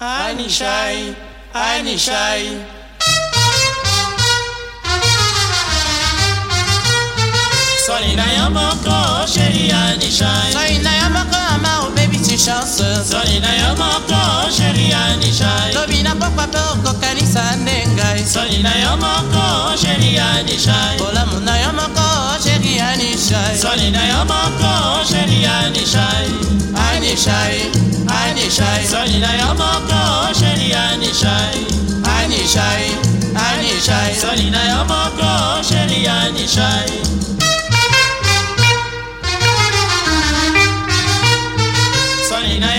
Anishai, Anishai. Swali na ya moko, chérie Anishai. Swali na ya ama oh baby tu chance Swali na ya moko, chérie Anishai. Tobi na pokwa pe okokanisa nde ngai Swali na ya moko, chérie Anishai. Bolamu na yo moko chéri Anishai Swali na ya Anishai. Anishai, Anishai, ya moko, chérie Anishai. Anishai, Anishai ya moko, chérie Anishai.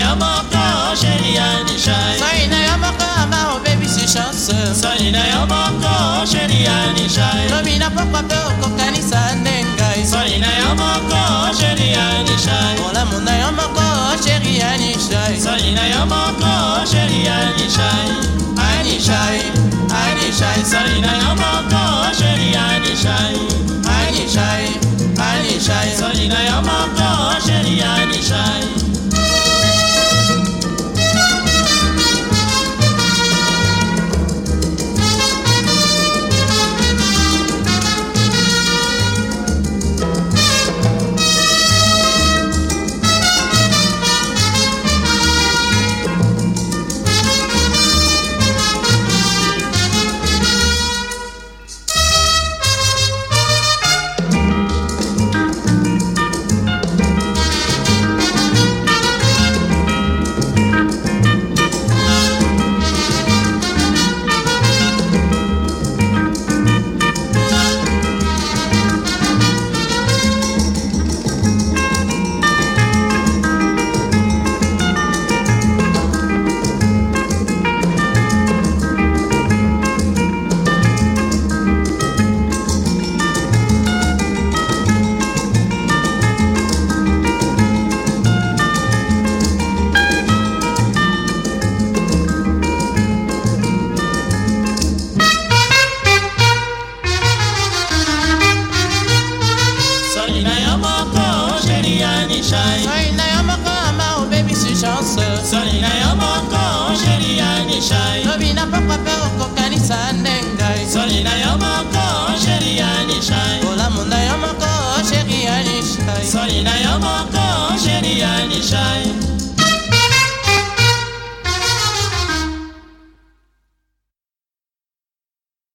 Ya moko, chérie Anishai. Swali na yo moko ama oh baby tu chance Swali na ya moko, chérie Anishai. Tobi na pokwa pe okokanisa nde eh. Anishai Swali na ya moko, chérie Anishai. Anishai, Anishai Swali na ya moko, chérie Anishai. Anishai, Anishai Swali na ya moko, chérie Anishai. shine. Sali na yo moko ama obebisi chance. Sali na yo moko ongeli ya nishai Lobi na pokwa pe okokanisa ndengai. Sali na yo moko ongeli ya nishai Olamu na yo moko ongeli ya nishai Sali na yo moko ongeli ya nishai